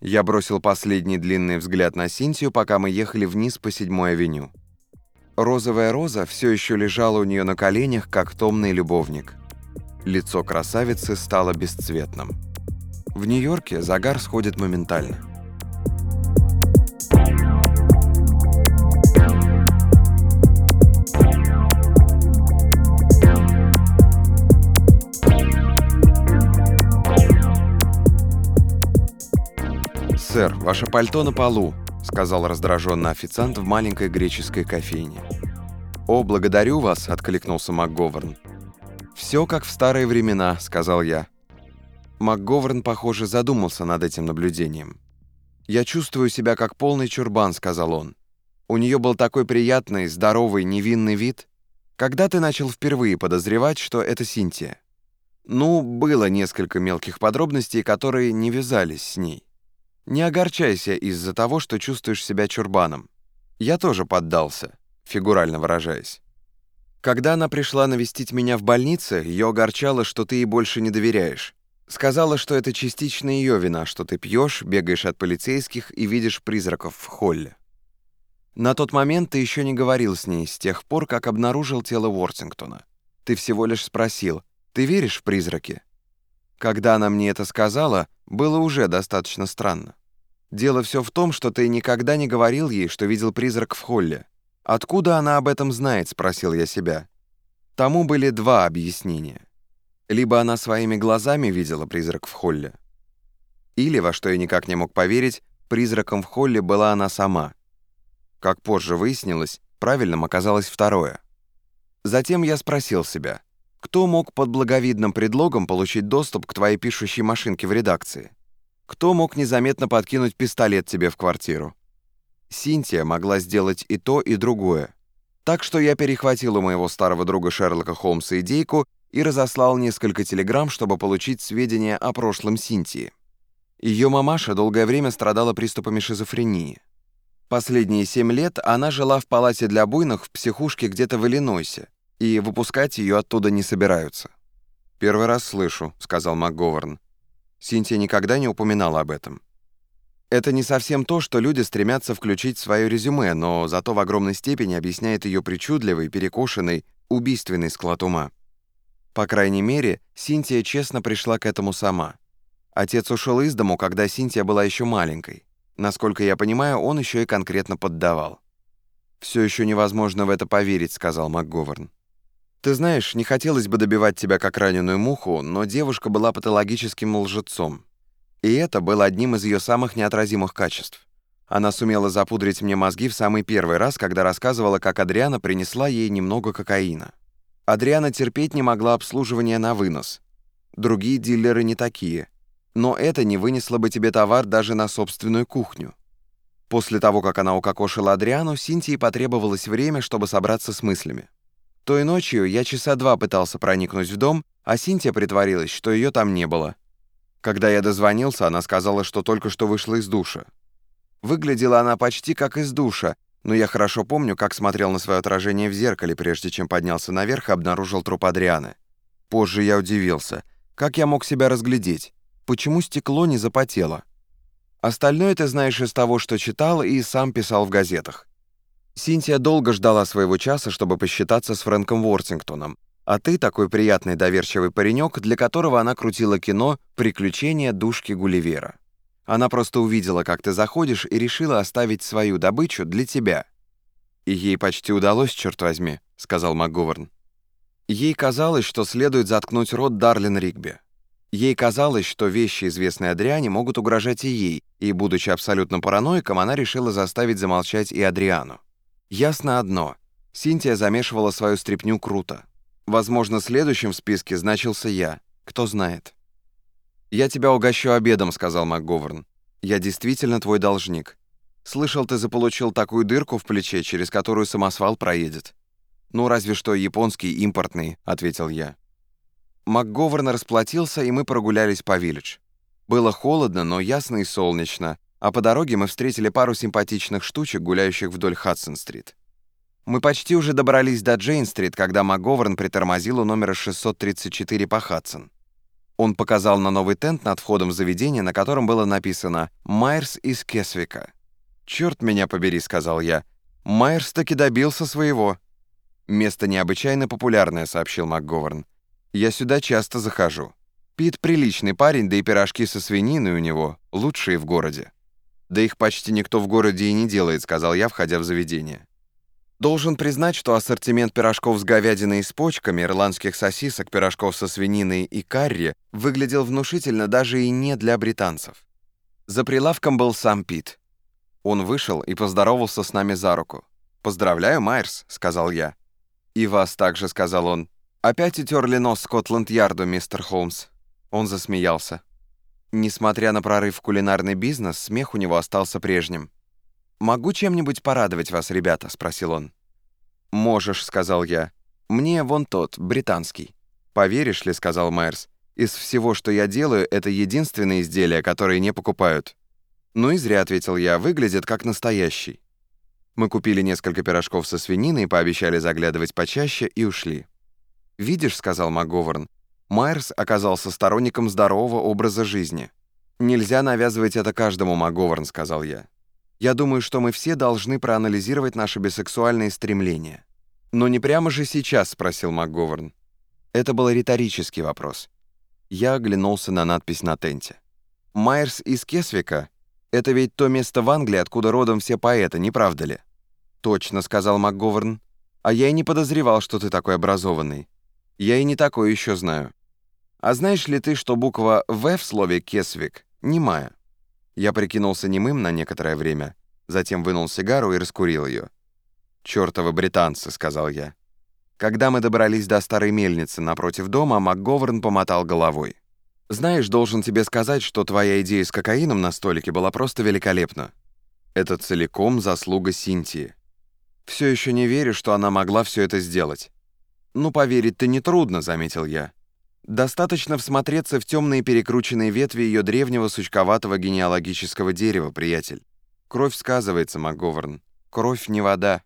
Я бросил последний длинный взгляд на Синтию, пока мы ехали вниз по седьмой авеню. Розовая роза все еще лежала у нее на коленях, как томный любовник. Лицо красавицы стало бесцветным. В Нью-Йорке загар сходит моментально. «Сэр, ваше пальто на полу», — сказал раздраженно официант в маленькой греческой кофейне. «О, благодарю вас», — откликнулся МакГоверн. «Все как в старые времена», — сказал я. МакГоверн, похоже, задумался над этим наблюдением. «Я чувствую себя как полный чурбан», — сказал он. «У нее был такой приятный, здоровый, невинный вид. Когда ты начал впервые подозревать, что это Синтия?» «Ну, было несколько мелких подробностей, которые не вязались с ней. Не огорчайся из-за того, что чувствуешь себя чурбаном. Я тоже поддался, фигурально выражаясь. Когда она пришла навестить меня в больнице, ее огорчало, что ты ей больше не доверяешь. Сказала, что это частично ее вина, что ты пьешь, бегаешь от полицейских и видишь призраков в холле. На тот момент ты еще не говорил с ней с тех пор, как обнаружил тело Уортингтона. Ты всего лишь спросил, ты веришь в призраки? Когда она мне это сказала, было уже достаточно странно. Дело все в том, что ты никогда не говорил ей, что видел призрак в холле. Откуда она об этом знает, спросил я себя. Тому были два объяснения. Либо она своими глазами видела призрак в холле, или, во что я никак не мог поверить, призраком в холле была она сама. Как позже выяснилось, правильным оказалось второе. Затем я спросил себя, кто мог под благовидным предлогом получить доступ к твоей пишущей машинке в редакции? Кто мог незаметно подкинуть пистолет тебе в квартиру? Синтия могла сделать и то, и другое. Так что я перехватил у моего старого друга Шерлока Холмса идейку и разослал несколько телеграмм, чтобы получить сведения о прошлом Синтии. Ее мамаша долгое время страдала приступами шизофрении. Последние семь лет она жила в палате для буйных в психушке где-то в Иллинойсе, и выпускать ее оттуда не собираются. «Первый раз слышу», — сказал МакГоверн. Синтия никогда не упоминала об этом. Это не совсем то, что люди стремятся включить в свое резюме, но зато в огромной степени объясняет ее причудливый, перекошенный, убийственный склад ума. По крайней мере, Синтия честно пришла к этому сама. Отец ушел из дому, когда Синтия была еще маленькой. Насколько я понимаю, он еще и конкретно поддавал. «Все еще невозможно в это поверить», — сказал МакГоверн. Ты знаешь, не хотелось бы добивать тебя как раненую муху, но девушка была патологическим лжецом. И это было одним из ее самых неотразимых качеств. Она сумела запудрить мне мозги в самый первый раз, когда рассказывала, как Адриана принесла ей немного кокаина. Адриана терпеть не могла обслуживания на вынос. Другие дилеры не такие. Но это не вынесло бы тебе товар даже на собственную кухню. После того, как она укокошила Адриану, Синтии потребовалось время, чтобы собраться с мыслями. Той ночью я часа два пытался проникнуть в дом, а Синтия притворилась, что ее там не было. Когда я дозвонился, она сказала, что только что вышла из душа. Выглядела она почти как из душа, но я хорошо помню, как смотрел на свое отражение в зеркале, прежде чем поднялся наверх и обнаружил труп Адрианы. Позже я удивился. Как я мог себя разглядеть? Почему стекло не запотело? Остальное ты знаешь из того, что читал и сам писал в газетах. Синтия долго ждала своего часа, чтобы посчитаться с Фрэнком Уортингтоном. А ты такой приятный доверчивый паренек, для которого она крутила кино «Приключения душки Гулливера». Она просто увидела, как ты заходишь, и решила оставить свою добычу для тебя. «И ей почти удалось, черт возьми», — сказал МакГоверн. Ей казалось, что следует заткнуть рот Дарлин Ригби. Ей казалось, что вещи, известные Адриане, могут угрожать и ей, и, будучи абсолютно параноиком, она решила заставить замолчать и Адриану. Ясно одно. Синтия замешивала свою стряпню круто. Возможно, следующим в списке значился я. Кто знает. «Я тебя угощу обедом», — сказал МакГоверн. «Я действительно твой должник. Слышал, ты заполучил такую дырку в плече, через которую самосвал проедет». «Ну, разве что японский импортный», — ответил я. МакГоверн расплатился, и мы прогулялись по Виллидж. Было холодно, но ясно и солнечно, а по дороге мы встретили пару симпатичных штучек, гуляющих вдоль Хадсон-стрит. Мы почти уже добрались до Джейн-стрит, когда МакГоверн притормозил у номера 634 по Хадсон. Он показал на новый тент над входом в заведение, на котором было написано «Майерс из Кесвика». «Черт меня побери», — сказал я. «Майерс таки добился своего». «Место необычайно популярное», — сообщил МакГоверн. «Я сюда часто захожу. Пит приличный парень, да и пирожки со свининой у него лучшие в городе». «Да их почти никто в городе и не делает», — сказал я, входя в заведение. Должен признать, что ассортимент пирожков с говядиной и с почками, ирландских сосисок, пирожков со свининой и карри выглядел внушительно даже и не для британцев. За прилавком был сам Пит. Он вышел и поздоровался с нами за руку. «Поздравляю, Майерс», — сказал я. «И вас также», — сказал он. «Опять утерли нос Скотланд-Ярду, мистер Холмс». Он засмеялся. Несмотря на прорыв в кулинарный бизнес, смех у него остался прежним. «Могу чем-нибудь порадовать вас, ребята?» — спросил он. «Можешь», — сказал я. «Мне вон тот, британский». «Поверишь ли», — сказал Майерс, «из всего, что я делаю, это единственное изделие, которое не покупают». «Ну и зря», — ответил я, — «выглядит как настоящий». Мы купили несколько пирожков со свининой, пообещали заглядывать почаще и ушли. «Видишь», — сказал МакГоверн, — Майерс оказался сторонником здорового образа жизни. «Нельзя навязывать это каждому, МакГоверн», — сказал я. Я думаю, что мы все должны проанализировать наши бисексуальные стремления. «Но не прямо же сейчас?» — спросил МакГоверн. Это был риторический вопрос. Я оглянулся на надпись на тенте. «Майерс из Кесвика? Это ведь то место в Англии, откуда родом все поэты, не правда ли?» «Точно», — сказал МакГоверн. «А я и не подозревал, что ты такой образованный. Я и не такое еще знаю. А знаешь ли ты, что буква «В» в слове «Кесвик» немая?» Я прикинулся немым на некоторое время, затем вынул сигару и раскурил ее. «Чёртовы британцы», — сказал я. Когда мы добрались до старой мельницы напротив дома, МакГоверн помотал головой. «Знаешь, должен тебе сказать, что твоя идея с кокаином на столике была просто великолепна. Это целиком заслуга Синтии. Все еще не верю, что она могла все это сделать. Ну, поверить-то нетрудно», — заметил я. Достаточно всмотреться в темные перекрученные ветви ее древнего сучковатого генеалогического дерева, приятель. Кровь сказывается, МакГоверн. Кровь не вода.